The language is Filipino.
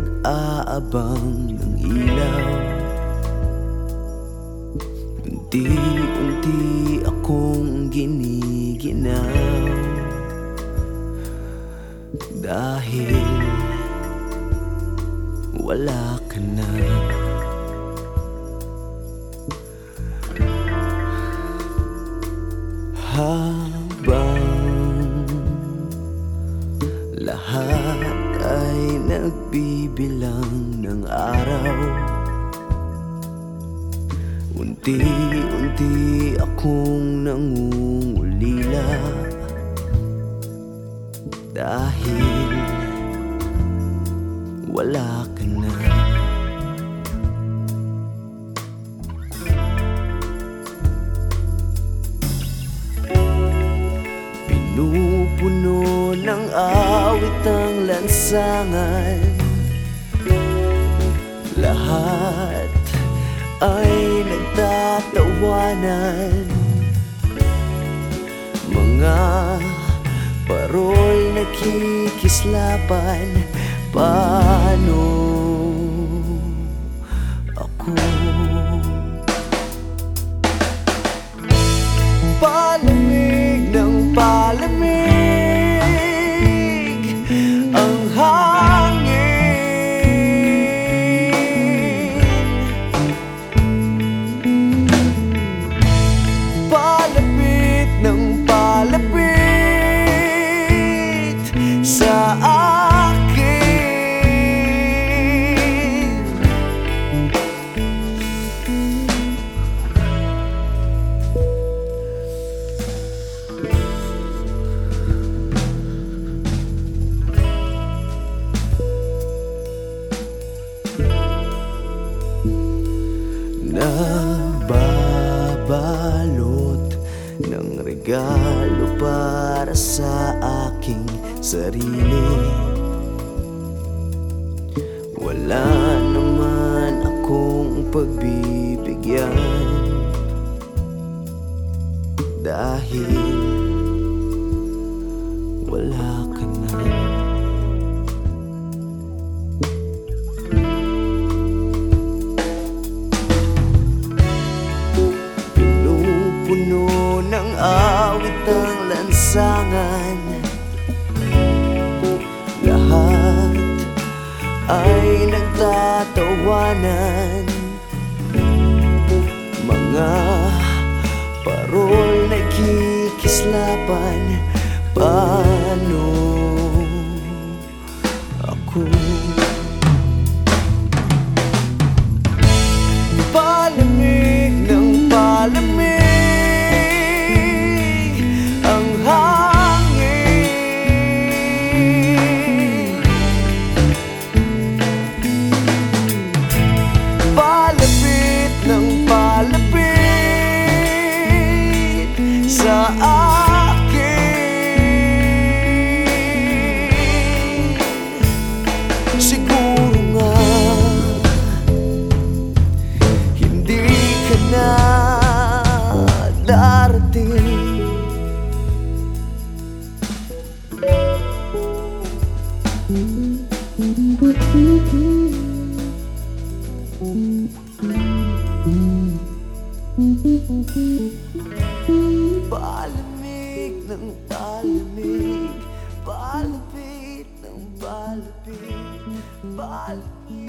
nag-aabang ng ilaw. Unti-unti akong giniginaw. Dahil wala ka na. Habang nagbibilang ng araw. Unti-unti akong nangungulila. Dahil wala ka na ng awit ang lansangan. Lahat ay nagtatawanan. Mga parol nakikislapan Paano ako? Palamig ng regalo para sa aking sarili. Wala naman akong pagbibigyan Dahil wala ka na lansangan Lahat ay nagtatawanan. Mga parol na kikislapan Paano ako Sa akin. Siguro nga hindi ka na darating Palamig ng palamig. Palapit ng palapit. Palapit